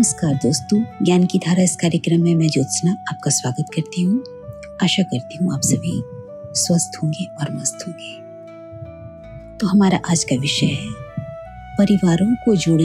नमस्कार दोस्तों, ज्ञान की धारा इस कार्यक्रम में मैं ज्योत्सना आपका स्वागत करती हूँ। आशा करती हूँ आप सभी स्वस्थ होंगे और मस्त होंगे। तो हमारा आज का विषय है, परिवारों को जोड़ने